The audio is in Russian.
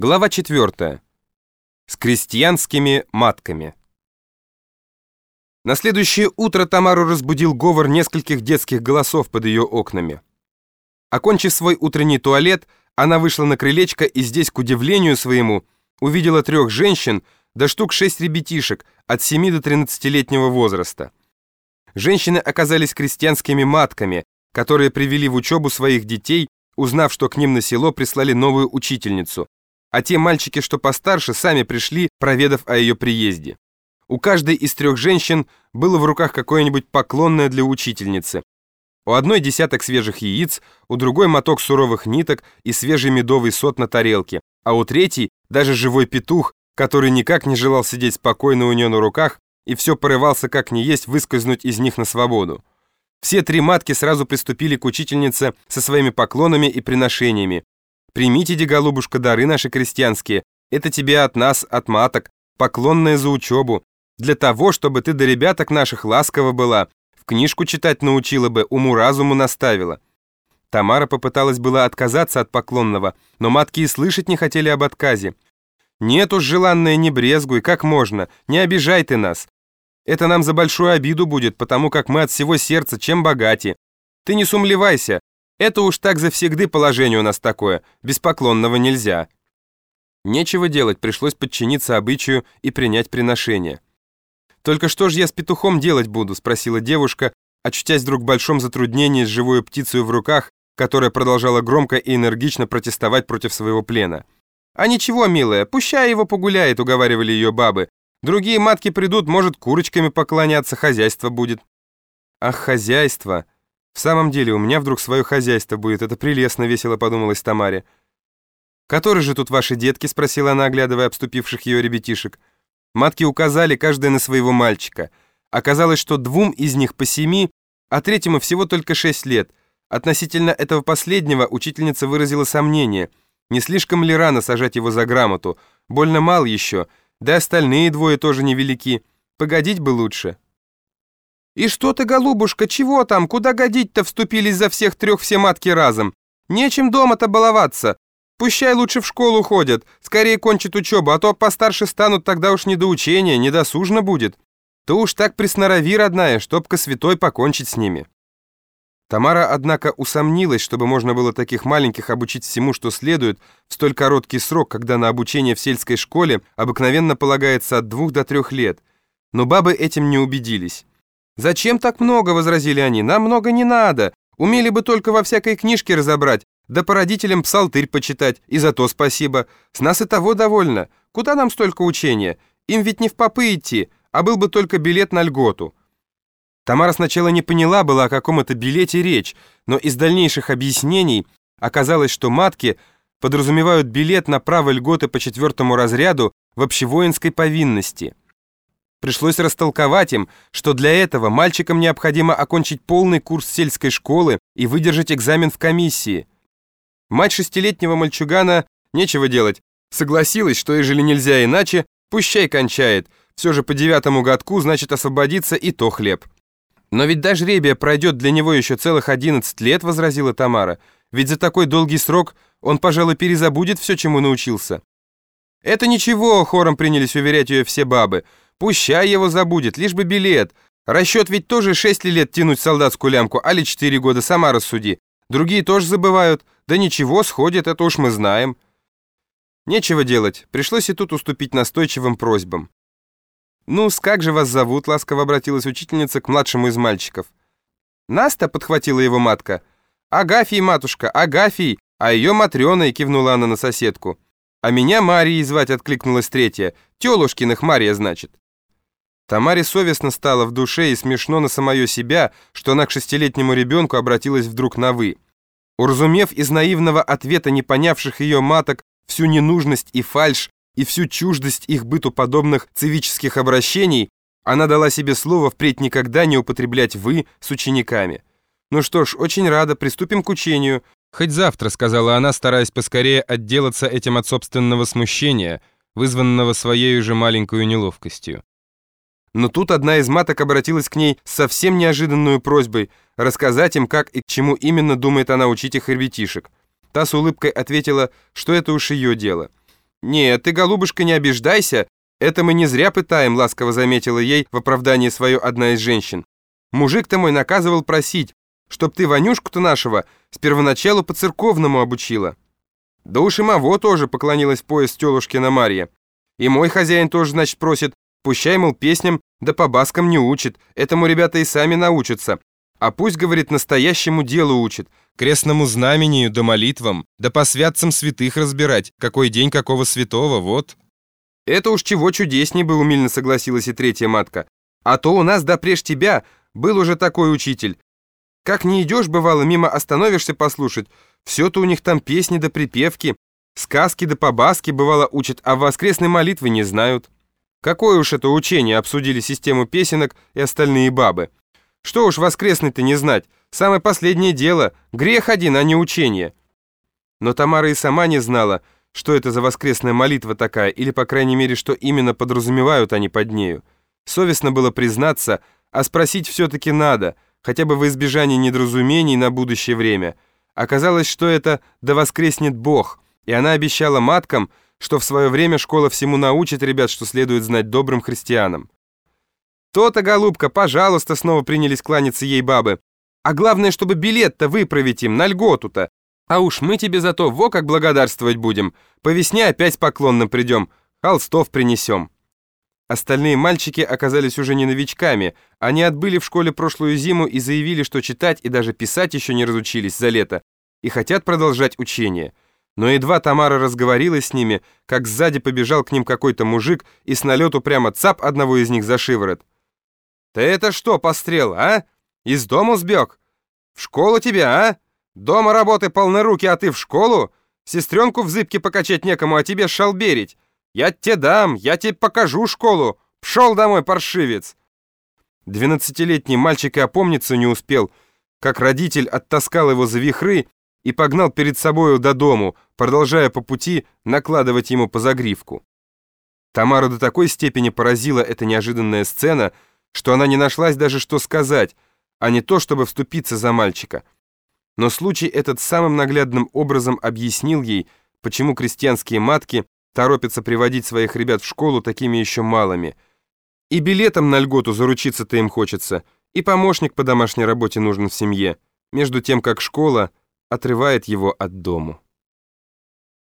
Глава 4. С крестьянскими матками. На следующее утро Тамару разбудил говор нескольких детских голосов под ее окнами. Окончив свой утренний туалет, она вышла на крылечко и здесь, к удивлению своему, увидела трех женщин, да штук шесть ребятишек от 7 до 13-летнего возраста. Женщины оказались крестьянскими матками, которые привели в учебу своих детей, узнав, что к ним на село прислали новую учительницу, а те мальчики, что постарше, сами пришли, проведав о ее приезде. У каждой из трех женщин было в руках какое-нибудь поклонное для учительницы. У одной десяток свежих яиц, у другой моток суровых ниток и свежий медовый сот на тарелке, а у третьей даже живой петух, который никак не желал сидеть спокойно у нее на руках и все порывался как не есть выскользнуть из них на свободу. Все три матки сразу приступили к учительнице со своими поклонами и приношениями, Примите, де, голубушка, дары наши крестьянские. Это тебе от нас, от маток, поклонная за учебу. Для того, чтобы ты до ребяток наших ласково была, в книжку читать научила бы, уму-разуму наставила». Тамара попыталась была отказаться от поклонного, но матки и слышать не хотели об отказе. «Нет уж, желанная, не брезгуй, как можно, не обижай ты нас. Это нам за большую обиду будет, потому как мы от всего сердца чем богати. Ты не сумлевайся, это уж так завсегды положение у нас такое, беспоклонного нельзя. Нечего делать, пришлось подчиниться обычаю и принять приношение. «Только что же я с петухом делать буду?» — спросила девушка, очутясь вдруг в большом затруднении с живой птицей в руках, которая продолжала громко и энергично протестовать против своего плена. «А ничего, милая, пущай его погуляет», — уговаривали ее бабы. «Другие матки придут, может, курочками поклоняться, хозяйство будет». «Ах, хозяйство!» В самом деле, у меня вдруг свое хозяйство будет, это прелестно, весело подумалось Тамаре. «Которые же тут ваши детки?» — спросила она, оглядывая обступивших ее ребятишек. Матки указали каждая на своего мальчика. Оказалось, что двум из них по семи, а третьему всего только шесть лет. Относительно этого последнего учительница выразила сомнение. Не слишком ли рано сажать его за грамоту? Больно мал еще, да и остальные двое тоже невелики. Погодить бы лучше. «И что ты, голубушка, чего там? Куда годить-то вступились за всех трех все матки разом? Нечем дома-то баловаться. Пущай лучше в школу ходят, скорее кончат учебу, а то постарше станут, тогда уж не до учения, не досужно будет. Ты уж так приснорови, родная, чтоб-ка святой покончить с ними». Тамара, однако, усомнилась, чтобы можно было таких маленьких обучить всему, что следует, в столь короткий срок, когда на обучение в сельской школе обыкновенно полагается от двух до трех лет. Но бабы этим не убедились. «Зачем так много?» — возразили они. «Нам много не надо. Умели бы только во всякой книжке разобрать, да по родителям псалтырь почитать, и за то спасибо. С нас и того довольно. Куда нам столько учения? Им ведь не в попы идти, а был бы только билет на льготу». Тамара сначала не поняла была, о каком это билете речь, но из дальнейших объяснений оказалось, что матки подразумевают билет на право льготы по четвертому разряду в общевоинской повинности. Пришлось растолковать им, что для этого мальчикам необходимо окончить полный курс сельской школы и выдержать экзамен в комиссии. Мать шестилетнего мальчугана, нечего делать, согласилась, что ежели нельзя иначе, пущай кончает, все же по девятому годку значит освободиться и то хлеб. «Но ведь даже ребия пройдет для него еще целых одиннадцать лет», — возразила Тамара. «Ведь за такой долгий срок он, пожалуй, перезабудет все, чему научился». «Это ничего», — хором принялись уверять ее все бабы. Пущай его забудет, лишь бы билет. Расчет ведь тоже шесть лет тянуть солдатскую лямку, али четыре года, сама рассуди. Другие тоже забывают. Да ничего, сходит, это уж мы знаем. Нечего делать, пришлось и тут уступить настойчивым просьбам. ну как же вас зовут?» — ласково обратилась учительница к младшему из мальчиков. «Наста?» — подхватила его матка. «Агафий, матушка, Агафий, а ее Матрёной!» — кивнула она на соседку. «А меня Марией звать!» — откликнулась третья. «Тёлушкиных Мария, значит!» Тамаре совестно стало в душе и смешно на самое себя, что она к шестилетнему ребенку обратилась вдруг на «вы». Уразумев из наивного ответа не понявших ее маток всю ненужность и фальшь и всю чуждость их быту подобных цивических обращений, она дала себе слово впредь никогда не употреблять «вы» с учениками. «Ну что ж, очень рада, приступим к учению». «Хоть завтра», — сказала она, стараясь поскорее отделаться этим от собственного смущения, вызванного своей уже маленькой неловкостью. Но тут одна из маток обратилась к ней с совсем неожиданной просьбой рассказать им, как и к чему именно думает она учить их ребятишек. Та с улыбкой ответила, что это уж ее дело. «Нет, ты, голубушка, не обиждайся, это мы не зря пытаем», ласково заметила ей в оправдании свое одна из женщин. «Мужик-то мой наказывал просить, чтоб ты Ванюшку-то нашего с первоначалу по-церковному обучила». «Да уж и Маво тоже поклонилась в пояс тёлушкина Марья. И мой хозяин тоже, значит, просит, пущай, мол, песням да по баскам не учит, этому ребята и сами научатся. А пусть, говорит, настоящему делу учит, крестному знамению да молитвам, да по святцам святых разбирать, какой день какого святого, вот». «Это уж чего чудесней бы», — умильно согласилась и третья матка. «А то у нас, да преж тебя, был уже такой учитель. Как не идешь, бывало, мимо остановишься послушать, все-то у них там песни да припевки, сказки да побаски, бывало, учат, а воскресной молитвы не знают». Какое уж это учение, обсудили систему песенок и остальные бабы. Что уж воскресный-то не знать, самое последнее дело, грех один, а не учение. Но Тамара и сама не знала, что это за воскресная молитва такая, или, по крайней мере, что именно подразумевают они под нею. Совестно было признаться, а спросить все-таки надо, хотя бы в избежание недоразумений на будущее время. Оказалось, что это «да воскреснет Бог», и она обещала маткам, что в свое время школа всему научит ребят, что следует знать добрым христианам. «То-то, голубка, пожалуйста!» Снова принялись кланяться ей бабы. «А главное, чтобы билет-то выправить им, на льготу-то. А уж мы тебе за то во как благодарствовать будем. По весне опять поклонно придем, холстов принесем». Остальные мальчики оказались уже не новичками. Они отбыли в школе прошлую зиму и заявили, что читать и даже писать еще не разучились за лето и хотят продолжать учение. Но едва Тамара разговорилась с ними, как сзади побежал к ним какой-то мужик и с налету прямо цап одного из них за шиворот. «Ты это что, пострел, а? Из дома сбег? В школу тебя, а? Дома работы полноруки, а ты в школу? Сестренку в зыбке покачать некому, а тебе шалберить. Я тебе дам, я тебе покажу школу. Пшел домой, паршивец!» Двенадцатилетний мальчик и опомниться не успел, как родитель оттаскал его за вихры и погнал перед собою до дому, продолжая по пути накладывать ему по загривку. Тамару до такой степени поразила эта неожиданная сцена, что она не нашлась даже что сказать, а не то, чтобы вступиться за мальчика. Но случай этот самым наглядным образом объяснил ей, почему крестьянские матки торопятся приводить своих ребят в школу такими еще малыми. И билетом на льготу заручиться-то им хочется, и помощник по домашней работе нужен в семье, между тем как школа отрывает его от дому.